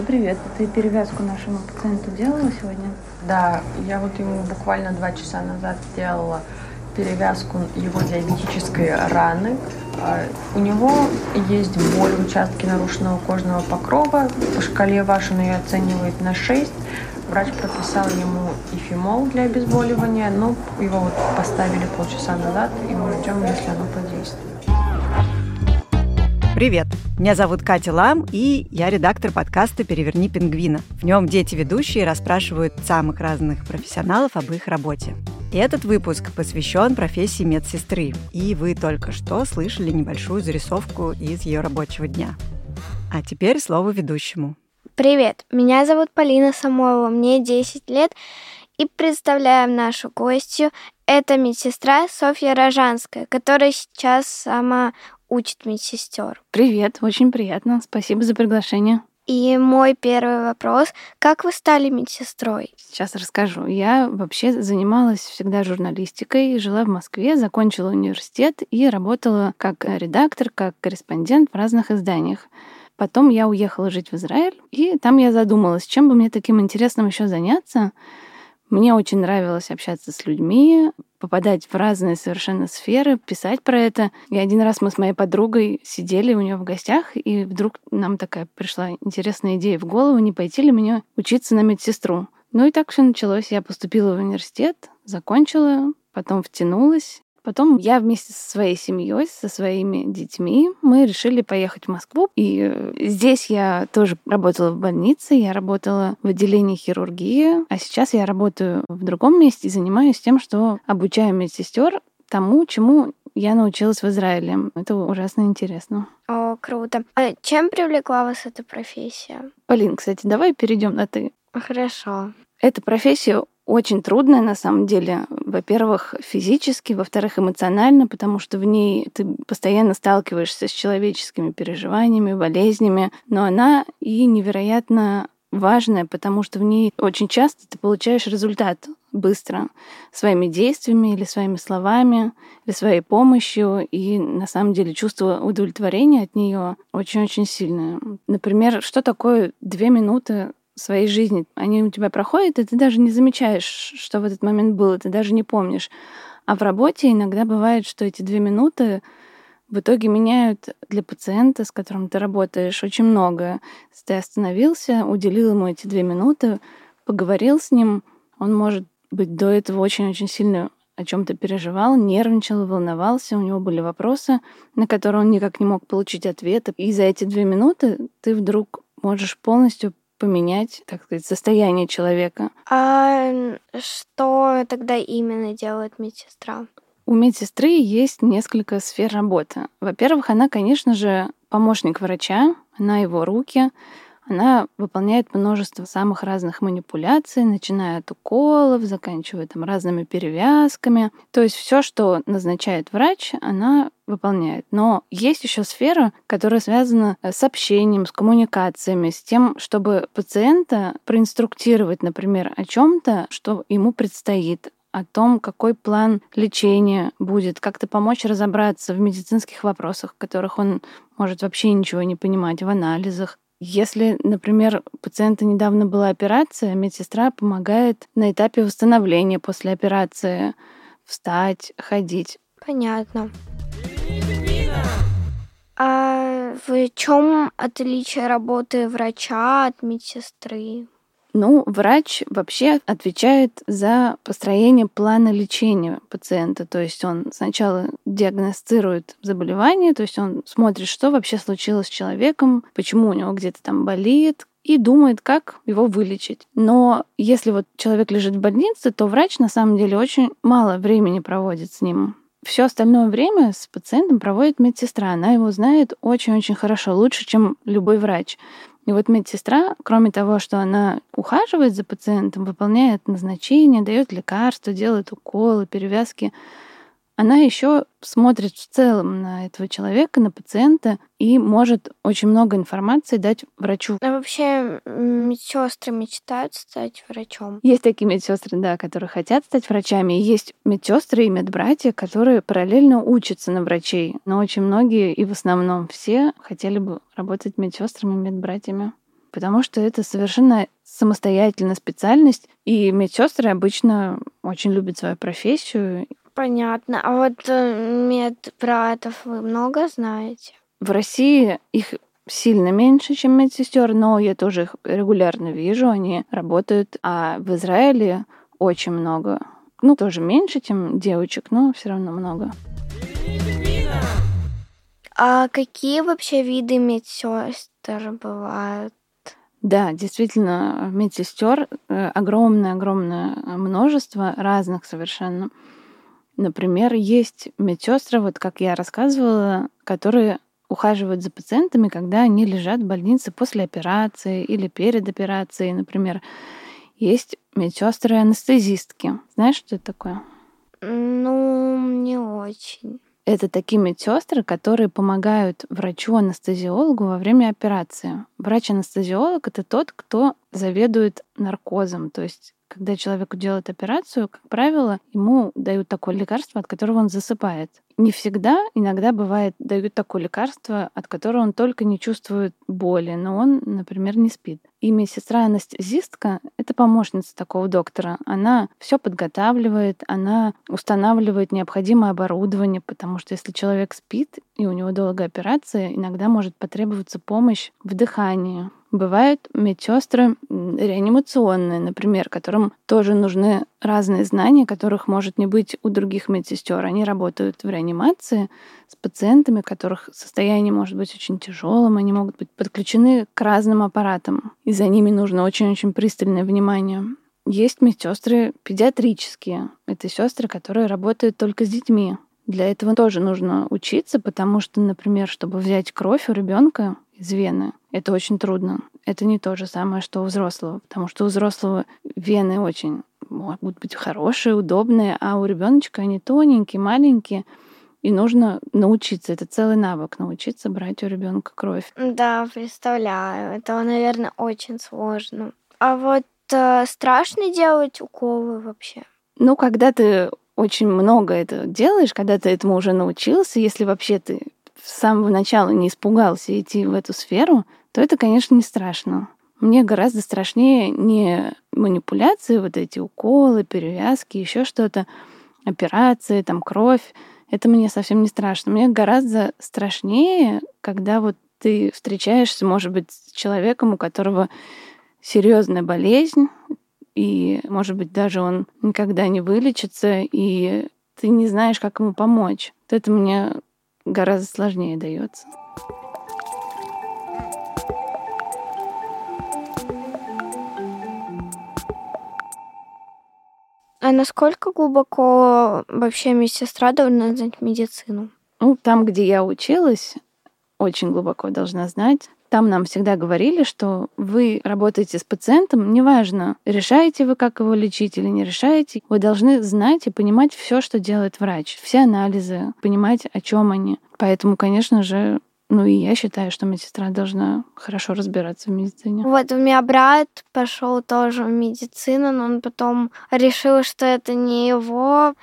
Маша, привет. Ты перевязку нашему пациенту делала сегодня? Да, я вот ему буквально два часа назад сделала перевязку его диабетической раны. А, у него есть боль в участке нарушенного кожного покрова. По шкале вашей он ее оценивает на 6. Врач прописал ему ифимол для обезболивания, но его вот поставили полчаса назад, и мы ждем, если оно подействует. Привет! Меня зовут Катя Лам, и я редактор подкаста «Переверни пингвина». В нем дети-ведущие расспрашивают самых разных профессионалов об их работе. Этот выпуск посвящен профессии медсестры, и вы только что слышали небольшую зарисовку из ее рабочего дня. А теперь слово ведущему. Привет, меня зовут Полина Самойлова, мне 10 лет, и представляем нашу гостью. Это медсестра Софья Рожанская, которая сейчас сама учит медсестер. Привет, очень приятно. Спасибо за приглашение. И мой первый вопрос. Как вы стали медсестрой? Сейчас расскажу. Я вообще занималась всегда журналистикой, жила в Москве, закончила университет и работала как редактор, как корреспондент в разных изданиях. Потом я уехала жить в Израиль, и там я задумалась, чем бы мне таким интересным еще заняться. Мне очень нравилось общаться с людьми, попадать в разные совершенно сферы, писать про это. И один раз мы с моей подругой сидели у нее в гостях, и вдруг нам такая пришла интересная идея в голову, не пойти ли мне учиться на медсестру. Ну и так все началось. Я поступила в университет, закончила, потом втянулась, Потом я вместе со своей семьей, со своими детьми, мы решили поехать в Москву. И э, здесь я тоже работала в больнице, я работала в отделении хирургии, а сейчас я работаю в другом месте и занимаюсь тем, что обучаю медсестер тому, чему я научилась в Израиле. Это ужасно интересно. О, круто. А чем привлекла вас эта профессия? Полин, кстати, давай перейдем на ты. Хорошо. Эта профессия очень трудная на самом деле. Во-первых, физически, во-вторых, эмоционально, потому что в ней ты постоянно сталкиваешься с человеческими переживаниями, болезнями, но она и невероятно важная, потому что в ней очень часто ты получаешь результат быстро своими действиями или своими словами, или своей помощью, и на самом деле чувство удовлетворения от нее очень-очень сильное. Например, что такое две минуты своей жизни, они у тебя проходят, и ты даже не замечаешь, что в этот момент было, ты даже не помнишь. А в работе иногда бывает, что эти две минуты в итоге меняют для пациента, с которым ты работаешь, очень многое. Если ты остановился, уделил ему эти две минуты, поговорил с ним, он может быть до этого очень-очень сильно о чем-то переживал, нервничал, волновался, у него были вопросы, на которые он никак не мог получить ответа. И за эти две минуты ты вдруг можешь полностью поменять, так сказать, состояние человека. А что тогда именно делает медсестра? У медсестры есть несколько сфер работы. Во-первых, она, конечно же, помощник врача, она его руки, она выполняет множество самых разных манипуляций, начиная от уколов, заканчивая там разными перевязками. То есть все, что назначает врач, она выполняет. Но есть еще сфера, которая связана э, с общением, с коммуникациями, с тем, чтобы пациента проинструктировать, например, о чем-то, что ему предстоит, о том, какой план лечения будет, как-то помочь разобраться в медицинских вопросах, в которых он может вообще ничего не понимать, в анализах. Если, например, пациента недавно была операция, медсестра помогает на этапе восстановления после операции встать, ходить. Понятно. А в чем отличие работы врача от медсестры? Ну, врач вообще отвечает за построение плана лечения пациента. То есть он сначала диагностирует заболевание, то есть он смотрит, что вообще случилось с человеком, почему у него где-то там болит, и думает, как его вылечить. Но если вот человек лежит в больнице, то врач на самом деле очень мало времени проводит с ним. Все остальное время с пациентом проводит медсестра. Она его знает очень-очень хорошо, лучше, чем любой врач. И вот медсестра, кроме того, что она ухаживает за пациентом, выполняет назначения, дает лекарства, делает уколы, перевязки, она еще смотрит в целом на этого человека, на пациента и может очень много информации дать врачу. А вообще медсестры мечтают стать врачом? Есть такие медсестры, да, которые хотят стать врачами. И есть медсестры и медбратья, которые параллельно учатся на врачей. Но очень многие, и в основном все, хотели бы работать медсестрами и медбратьями. потому что это совершенно самостоятельная специальность, и медсестры обычно очень любят свою профессию. Понятно. А вот э, медбратов вы много знаете? В России их сильно меньше, чем медсестер, но я тоже их регулярно вижу, они работают. А в Израиле очень много. Ну, тоже меньше, чем девочек, но все равно много. А какие вообще виды медсестер бывают? Да, действительно, медсестер огромное-огромное множество разных совершенно. Например, есть медсестры, вот как я рассказывала, которые ухаживают за пациентами, когда они лежат в больнице после операции или перед операцией, например. Есть медсестры-анестезистки. Знаешь, что это такое? Ну, не очень. Это такие медсестры, которые помогают врачу-анестезиологу во время операции. Врач-анестезиолог это тот, кто заведует наркозом, то есть когда человеку делают операцию, как правило, ему дают такое лекарство, от которого он засыпает. Не всегда, иногда бывает, дают такое лекарство, от которого он только не чувствует боли, но он, например, не спит. И медсестра-анестезистка — это помощница такого доктора. Она все подготавливает, она устанавливает необходимое оборудование, потому что если человек спит, и у него долгая операция, иногда может потребоваться помощь в дыхании, Бывают медсестры реанимационные, например, которым тоже нужны разные знания, которых может не быть у других медсестер. Они работают в реанимации с пациентами, которых состояние может быть очень тяжелым, они могут быть подключены к разным аппаратам, и за ними нужно очень-очень пристальное внимание. Есть медсестры педиатрические. Это сестры, которые работают только с детьми. Для этого тоже нужно учиться, потому что, например, чтобы взять кровь у ребенка из вены, это очень трудно. Это не то же самое, что у взрослого, потому что у взрослого вены очень могут быть хорошие, удобные, а у ребеночка они тоненькие, маленькие, и нужно научиться. Это целый навык научиться брать у ребенка кровь. Да, представляю. Это, наверное, очень сложно. А вот э, страшно делать уколы вообще? Ну, когда ты очень много это делаешь, когда ты этому уже научился, если вообще ты с самого начала не испугался идти в эту сферу, то это, конечно, не страшно. Мне гораздо страшнее не манипуляции, вот эти уколы, перевязки, еще что-то, операции, там кровь. Это мне совсем не страшно. Мне гораздо страшнее, когда вот ты встречаешься, может быть, с человеком, у которого серьезная болезнь, и, может быть, даже он никогда не вылечится, и ты не знаешь, как ему помочь. Вот это мне гораздо сложнее дается. А насколько глубоко вообще медсестра должна знать медицину? Ну, там, где я училась, очень глубоко должна знать. Там нам всегда говорили, что вы работаете с пациентом, неважно, решаете вы, как его лечить или не решаете, вы должны знать и понимать все, что делает врач, все анализы, понимать, о чем они. Поэтому, конечно же, ну и я считаю, что медсестра должна хорошо разбираться в медицине. Вот у меня брат пошел тоже в медицину, но он потом решил, что это не его.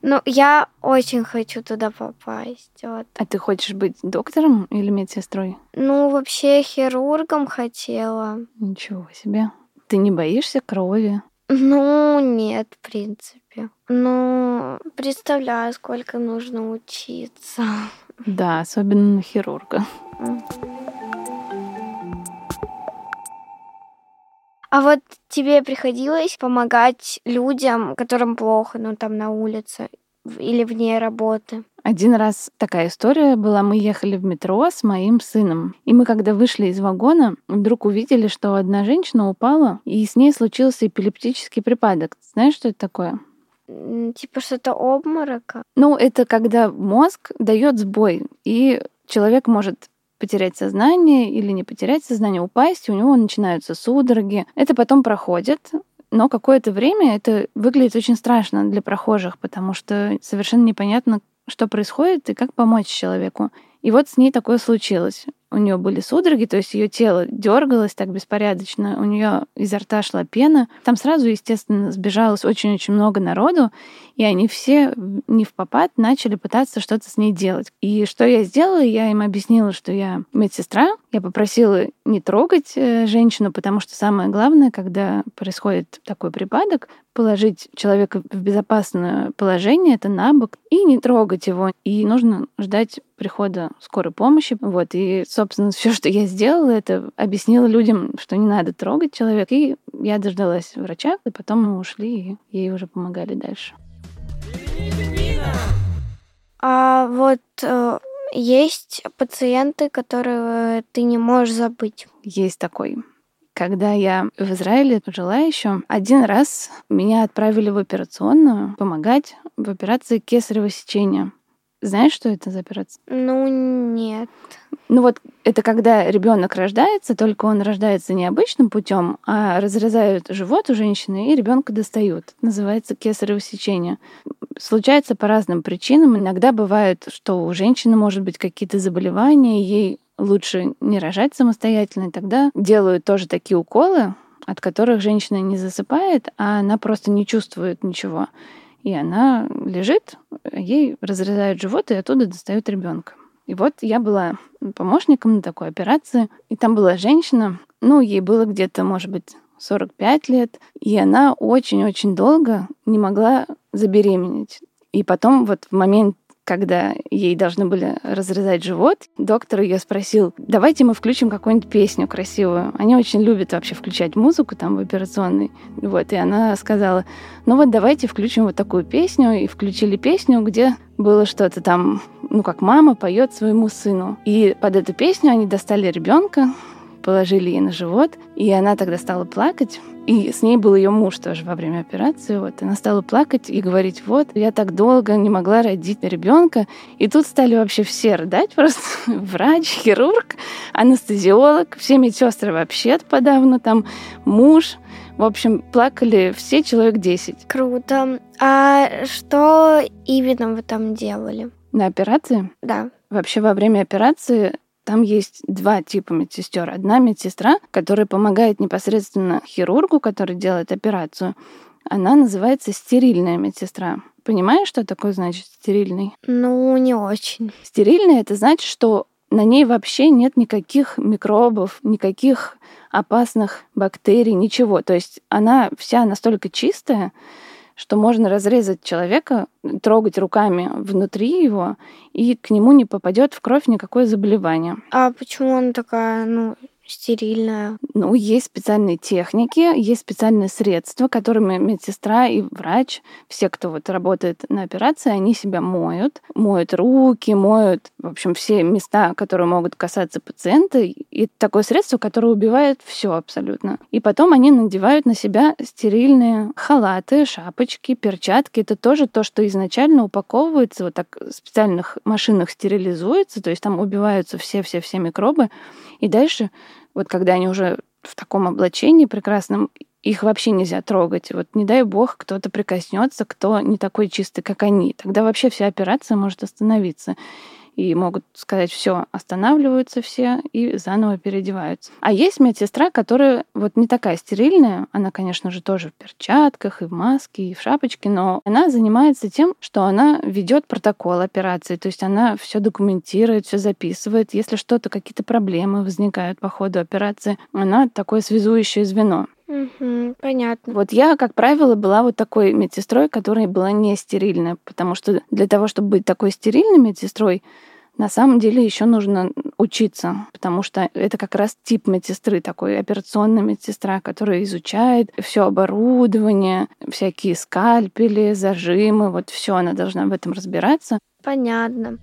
Ну, я очень хочу туда попасть. Вот. А ты хочешь быть доктором или медсестрой? Ну, вообще хирургом хотела. Ничего себе. Ты не боишься крови? Ну, нет, в принципе. Ну, представляю, сколько нужно учиться. Да, особенно на хирурга. А вот тебе приходилось помогать людям, которым плохо, ну там на улице или вне работы? Один раз такая история была. Мы ехали в метро с моим сыном. И мы, когда вышли из вагона, вдруг увидели, что одна женщина упала, и с ней случился эпилептический припадок. Знаешь, что это такое? Типа что-то обморока? Ну, это когда мозг дает сбой, и человек может потерять сознание или не потерять сознание, упасть, и у него начинаются судороги. Это потом проходит, но какое-то время это выглядит очень страшно для прохожих, потому что совершенно непонятно, что происходит и как помочь человеку. И вот с ней такое случилось у нее были судороги, то есть ее тело дергалось так беспорядочно, у нее изо рта шла пена. Там сразу, естественно, сбежалось очень-очень много народу, и они все не в попад начали пытаться что-то с ней делать. И что я сделала? Я им объяснила, что я медсестра. Я попросила не трогать э, женщину, потому что самое главное, когда происходит такой припадок, положить человека в безопасное положение, это на бок, и не трогать его. И нужно ждать прихода скорой помощи. Вот. И, собственно, все, что я сделала, это объяснила людям, что не надо трогать человека. И я дождалась врача, и потом мы ушли, и ей уже помогали дальше. А вот э, есть пациенты, которые ты не можешь забыть. Есть такой. Когда я в Израиле жила еще, один раз меня отправили в операционную помогать в операции кесарево сечения. Знаешь, что это за операция? Ну, нет. Ну вот это когда ребенок рождается, только он рождается не обычным путем, а разрезают живот у женщины и ребенка достают. Это называется кесарево сечение. Случается по разным причинам. Иногда бывает, что у женщины может быть какие-то заболевания, ей лучше не рожать самостоятельно, и тогда делают тоже такие уколы, от которых женщина не засыпает, а она просто не чувствует ничего. И она лежит, ей разрезают живот, и оттуда достают ребенка. И вот я была помощником на такой операции, и там была женщина, ну, ей было где-то, может быть, 45 лет, и она очень-очень долго не могла забеременеть. И потом вот в момент когда ей должны были разрезать живот, доктор ее спросил, давайте мы включим какую-нибудь песню красивую. Они очень любят вообще включать музыку там в операционной. Вот, и она сказала, ну вот давайте включим вот такую песню. И включили песню, где было что-то там, ну как мама поет своему сыну. И под эту песню они достали ребенка, положили ей на живот, и она тогда стала плакать. И с ней был ее муж тоже во время операции. Вот она стала плакать и говорить, вот, я так долго не могла родить ребенка. И тут стали вообще все рыдать просто. Врач, хирург, анестезиолог, все медсестры вообще подавно, там муж. В общем, плакали все человек 10. Круто. А что именно вы там делали? На операции? Да. Вообще во время операции там есть два типа медсестер. Одна медсестра, которая помогает непосредственно хирургу, который делает операцию. Она называется стерильная медсестра. Понимаешь, что такое значит стерильный? Ну, не очень. Стерильный это значит, что на ней вообще нет никаких микробов, никаких опасных бактерий, ничего. То есть она вся настолько чистая, что можно разрезать человека, трогать руками внутри его, и к нему не попадет в кровь никакое заболевание. А почему она такая, ну, стерильная. Ну, есть специальные техники, есть специальные средства, которыми медсестра и врач, все, кто вот работает на операции, они себя моют, моют руки, моют, в общем, все места, которые могут касаться пациента. И такое средство, которое убивает все абсолютно. И потом они надевают на себя стерильные халаты, шапочки, перчатки. Это тоже то, что изначально упаковывается, вот так в специальных машинах стерилизуется, то есть там убиваются все-все-все микробы. И дальше вот когда они уже в таком облачении прекрасном, их вообще нельзя трогать. Вот не дай бог кто-то прикоснется, кто не такой чистый, как они. Тогда вообще вся операция может остановиться и могут сказать, все, останавливаются все и заново переодеваются. А есть медсестра, которая вот не такая стерильная, она, конечно же, тоже в перчатках и в маске, и в шапочке, но она занимается тем, что она ведет протокол операции, то есть она все документирует, все записывает. Если что-то, какие-то проблемы возникают по ходу операции, она такое связующее звено. Угу, понятно. Вот я, как правило, была вот такой медсестрой, которая была не стерильная, потому что для того, чтобы быть такой стерильной медсестрой, на самом деле еще нужно учиться, потому что это как раз тип медсестры, такой операционная медсестра, которая изучает все оборудование, всякие скальпели, зажимы, вот все, она должна в этом разбираться. Понятно.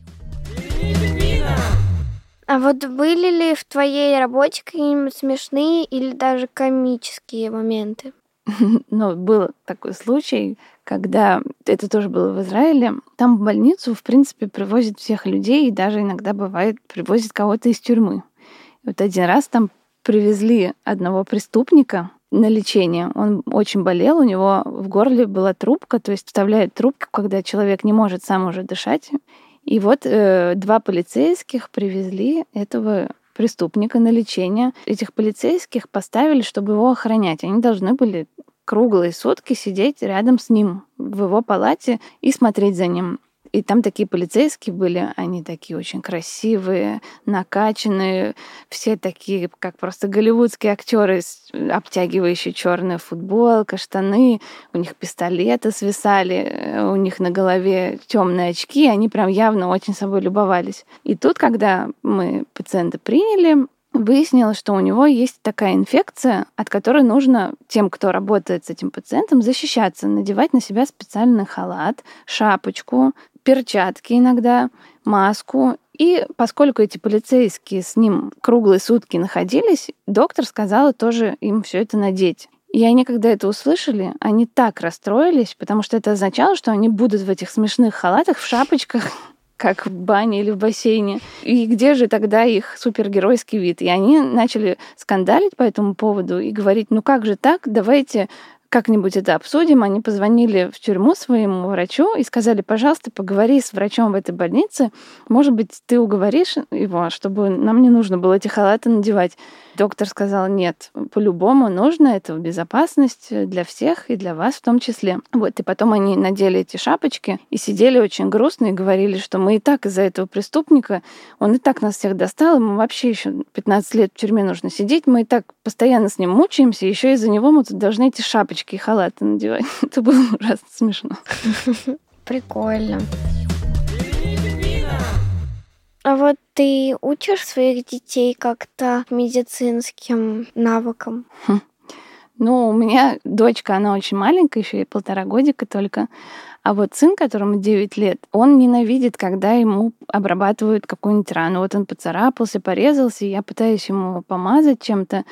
А вот были ли в твоей работе какие-нибудь смешные или даже комические моменты? Ну, был такой случай, когда это тоже было в Израиле. Там в больницу, в принципе, привозят всех людей, и даже иногда бывает, привозят кого-то из тюрьмы. И вот один раз там привезли одного преступника на лечение. Он очень болел, у него в горле была трубка, то есть вставляют трубку, когда человек не может сам уже дышать. И вот э, два полицейских привезли этого преступника на лечение. Этих полицейских поставили, чтобы его охранять. Они должны были круглые сутки сидеть рядом с ним в его палате и смотреть за ним. И там такие полицейские были, они такие очень красивые, накачанные, все такие, как просто голливудские актеры, обтягивающие черная футболка, штаны, у них пистолеты свисали, у них на голове темные очки, они прям явно очень собой любовались. И тут, когда мы пациента приняли, выяснилось, что у него есть такая инфекция, от которой нужно тем, кто работает с этим пациентом, защищаться, надевать на себя специальный халат, шапочку, перчатки иногда, маску. И поскольку эти полицейские с ним круглые сутки находились, доктор сказала тоже им все это надеть. И они, когда это услышали, они так расстроились, потому что это означало, что они будут в этих смешных халатах, в шапочках, как в бане или в бассейне. И где же тогда их супергеройский вид? И они начали скандалить по этому поводу и говорить, ну как же так, давайте как-нибудь это обсудим. Они позвонили в тюрьму своему врачу и сказали, пожалуйста, поговори с врачом в этой больнице. Может быть, ты уговоришь его, чтобы нам не нужно было эти халаты надевать. Доктор сказал, нет, по-любому нужно, это безопасность для всех и для вас в том числе. Вот, и потом они надели эти шапочки и сидели очень грустно и говорили, что мы и так из-за этого преступника, он и так нас всех достал, ему вообще еще 15 лет в тюрьме нужно сидеть, мы и так постоянно с ним мучаемся, еще из-за него мы тут должны эти шапочки и халаты надевать. Это было ужасно смешно. Прикольно. А вот ты учишь своих детей как-то медицинским навыкам? Хм. Ну, у меня дочка, она очень маленькая, еще и полтора годика только. А вот сын, которому 9 лет, он ненавидит, когда ему обрабатывают какую-нибудь рану. Вот он поцарапался, порезался, и я пытаюсь ему помазать чем-то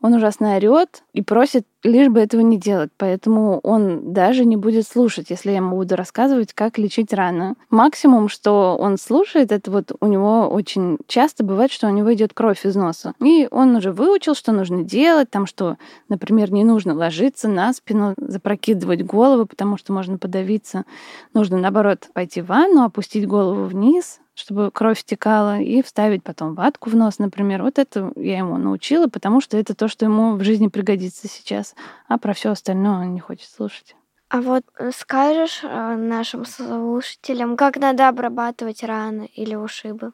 он ужасно орет и просит лишь бы этого не делать. Поэтому он даже не будет слушать, если я ему буду рассказывать, как лечить раны. Максимум, что он слушает, это вот у него очень часто бывает, что у него идет кровь из носа. И он уже выучил, что нужно делать, там, что, например, не нужно ложиться на спину, запрокидывать голову, потому что можно подавиться. Нужно, наоборот, пойти в ванну, опустить голову вниз, чтобы кровь стекала, и вставить потом ватку в нос, например. Вот это я ему научила, потому что это то, что ему в жизни пригодится сейчас. А про все остальное он не хочет слушать. А вот э, скажешь э, нашим слушателям, как надо обрабатывать раны или ушибы?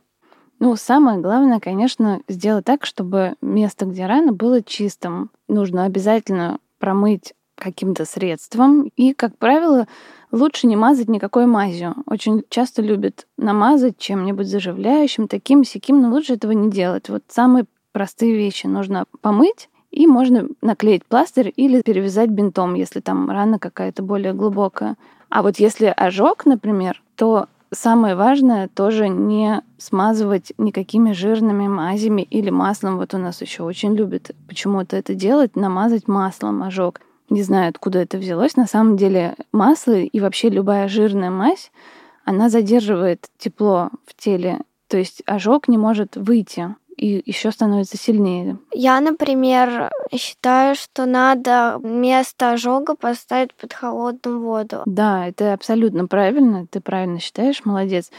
Ну, самое главное, конечно, сделать так, чтобы место, где рана, было чистым. Нужно обязательно промыть каким-то средством. И, как правило, лучше не мазать никакой мазью. Очень часто любят намазать чем-нибудь заживляющим, таким сяким, но лучше этого не делать. Вот самые простые вещи нужно помыть, и можно наклеить пластырь или перевязать бинтом, если там рана какая-то более глубокая. А вот если ожог, например, то самое важное тоже не смазывать никакими жирными мазями или маслом. Вот у нас еще очень любят почему-то это делать, намазать маслом ожог. Не знаю, откуда это взялось. На самом деле масло и вообще любая жирная мазь, она задерживает тепло в теле. То есть ожог не может выйти и еще становится сильнее. Я, например, считаю, что надо место ожога поставить под холодную воду. Да, это абсолютно правильно. Ты правильно считаешь, молодец.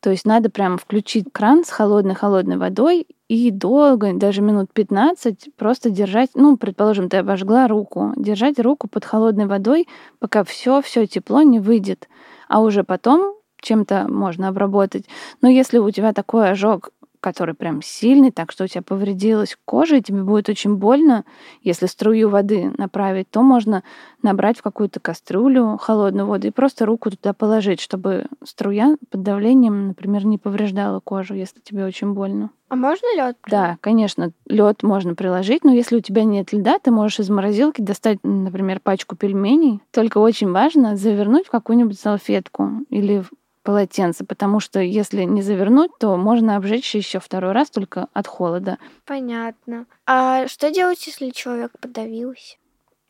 То есть надо прям включить кран с холодной-холодной водой и долго, даже минут 15, просто держать, ну, предположим, ты обожгла руку, держать руку под холодной водой, пока все, все тепло не выйдет. А уже потом чем-то можно обработать. Но если у тебя такой ожог который прям сильный, так что у тебя повредилась кожа, и тебе будет очень больно, если струю воды направить, то можно набрать в какую-то кастрюлю холодную воду и просто руку туда положить, чтобы струя под давлением, например, не повреждала кожу, если тебе очень больно. А можно лед? Да, конечно, лед можно приложить, но если у тебя нет льда, ты можешь из морозилки достать, например, пачку пельменей. Только очень важно завернуть в какую-нибудь салфетку или полотенце, потому что если не завернуть, то можно обжечь еще второй раз только от холода. Понятно. А что делать, если человек подавился?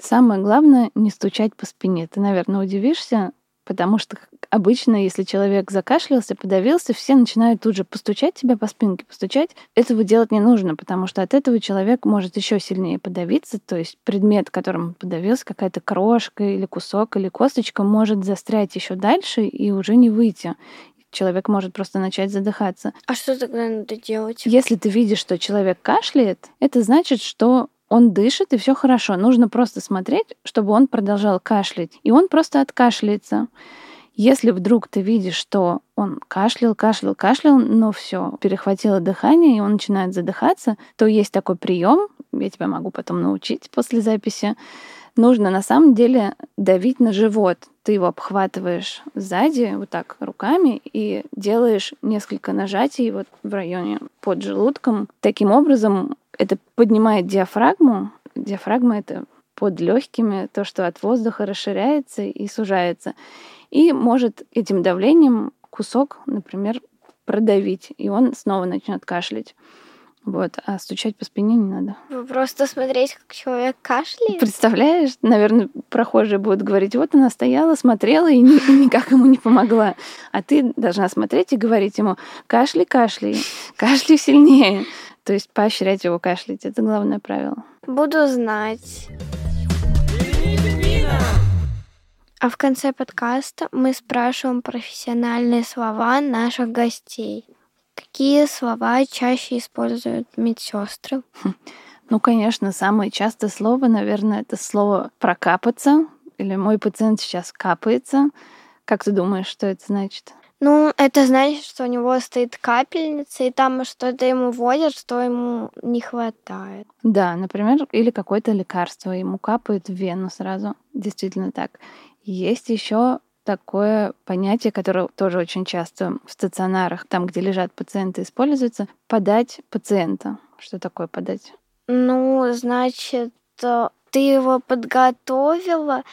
Самое главное не стучать по спине. Ты, наверное, удивишься, Потому что обычно, если человек закашлялся, подавился, все начинают тут же постучать тебя по спинке, постучать. Этого делать не нужно, потому что от этого человек может еще сильнее подавиться. То есть предмет, которым подавился, какая-то крошка или кусок или косточка, может застрять еще дальше и уже не выйти. человек может просто начать задыхаться. А что тогда надо делать? Если ты видишь, что человек кашляет, это значит, что он дышит, и все хорошо. Нужно просто смотреть, чтобы он продолжал кашлять. И он просто откашляется. Если вдруг ты видишь, что он кашлял, кашлял, кашлял, но все, перехватило дыхание, и он начинает задыхаться, то есть такой прием, я тебя могу потом научить после записи. Нужно на самом деле давить на живот. Ты его обхватываешь сзади вот так руками и делаешь несколько нажатий вот в районе под желудком. Таким образом это поднимает диафрагму. Диафрагма это под легкими, то, что от воздуха расширяется и сужается и может этим давлением кусок, например, продавить, и он снова начнет кашлять. Вот, а стучать по спине не надо. Просто смотреть, как человек кашляет. Представляешь, наверное, прохожие будут говорить, вот она стояла, смотрела и никак ему не помогла. А ты должна смотреть и говорить ему, кашли, кашли, кашли сильнее. То есть поощрять его кашлять. Это главное правило. Буду знать. А в конце подкаста мы спрашиваем профессиональные слова наших гостей. Какие слова чаще используют медсестры? Ну, конечно, самое частое слово, наверное, это слово прокапаться. Или мой пациент сейчас капается. Как ты думаешь, что это значит? Ну, это значит, что у него стоит капельница, и там что-то ему вводят, что ему не хватает. Да, например, или какое-то лекарство ему капает в вену сразу. Действительно так. Есть еще такое понятие, которое тоже очень часто в стационарах, там, где лежат пациенты, используется, подать пациента. Что такое подать? Ну, значит, э, ты его подготовила,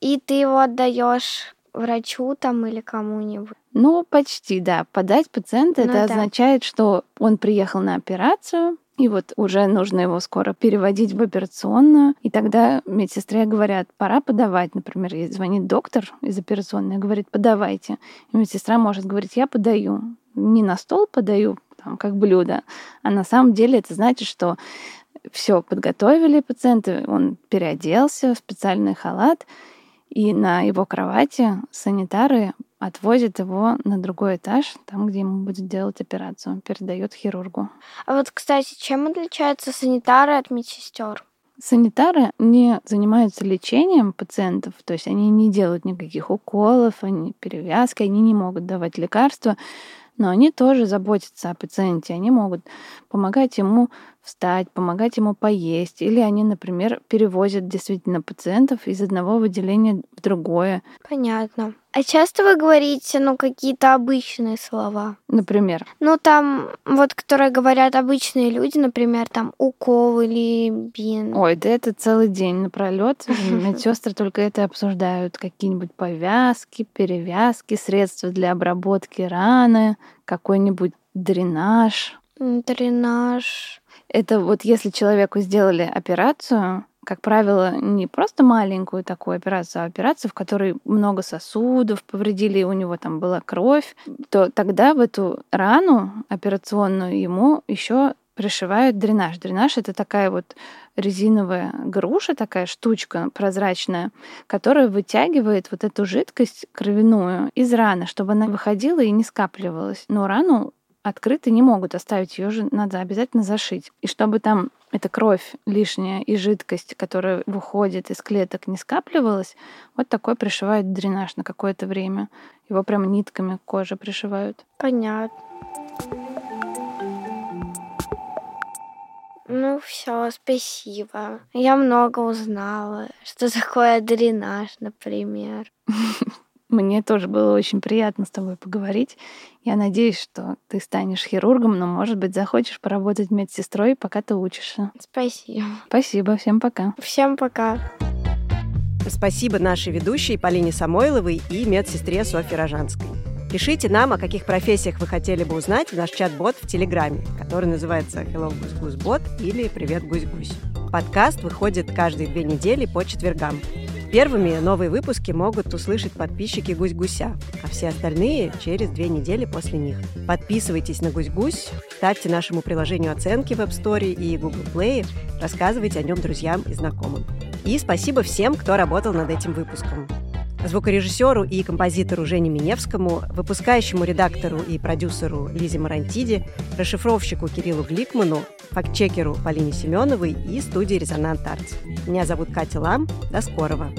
и ты его отдаешь врачу там или кому-нибудь. Ну, почти, да. Подать пациента ну, это да. означает, что он приехал на операцию, и вот уже нужно его скоро переводить в операционную. И тогда медсестре говорят, пора подавать. Например, ей звонит доктор из операционной говорит, подавайте. И медсестра может говорить, я подаю. Не на стол подаю, там, как блюдо, а на самом деле это значит, что все подготовили пациента, он переоделся в специальный халат, и на его кровати санитары отвозит его на другой этаж, там, где ему будет делать операцию, передает хирургу. А вот, кстати, чем отличаются санитары от медсестер? Санитары не занимаются лечением пациентов, то есть они не делают никаких уколов, они перевязки, они не могут давать лекарства, но они тоже заботятся о пациенте, они могут помогать ему встать, помогать ему поесть. Или они, например, перевозят действительно пациентов из одного выделения в другое. Понятно. А часто вы говорите, ну, какие-то обычные слова? Например? Ну, там, вот, которые говорят обычные люди, например, там, укол или бин. Ой, да это целый день напролет. Медсестры только это обсуждают. Какие-нибудь повязки, перевязки, средства для обработки раны, какой-нибудь дренаж. Дренаж. Это вот если человеку сделали операцию, как правило, не просто маленькую такую операцию, а операцию, в которой много сосудов повредили, у него там была кровь, то тогда в эту рану операционную ему еще пришивают дренаж. Дренаж это такая вот резиновая груша, такая штучка прозрачная, которая вытягивает вот эту жидкость кровяную из раны, чтобы она выходила и не скапливалась. Но рану открытой не могут оставить, ее же надо обязательно зашить. И чтобы там эта кровь лишняя и жидкость, которая выходит из клеток, не скапливалась, вот такой пришивают дренаж на какое-то время. Его прям нитками к коже пришивают. Понятно. Ну все, спасибо. Я много узнала, что такое дренаж, например. Мне тоже было очень приятно с тобой поговорить. Я надеюсь, что ты станешь хирургом, но, может быть, захочешь поработать медсестрой, пока ты учишься. Спасибо. Спасибо. Всем пока. Всем пока. Спасибо нашей ведущей Полине Самойловой и медсестре Софье Рожанской. Пишите нам, о каких профессиях вы хотели бы узнать в наш чат-бот в Телеграме, который называется Hello Гусь Гусь Бот или Привет Гусь Гусь. Подкаст выходит каждые две недели по четвергам. Первыми новые выпуски могут услышать подписчики «Гусь-гуся», а все остальные через две недели после них. Подписывайтесь на «Гусь-гусь», ставьте нашему приложению оценки в App Store и Google Play, рассказывайте о нем друзьям и знакомым. И спасибо всем, кто работал над этим выпуском. Звукорежиссеру и композитору Жене Миневскому, выпускающему редактору и продюсеру Лизе Марантиди, расшифровщику Кириллу Гликману, фактчекеру Полине Семеновой и студии «Резонант Артс». Меня зовут Катя Лам. До скорого!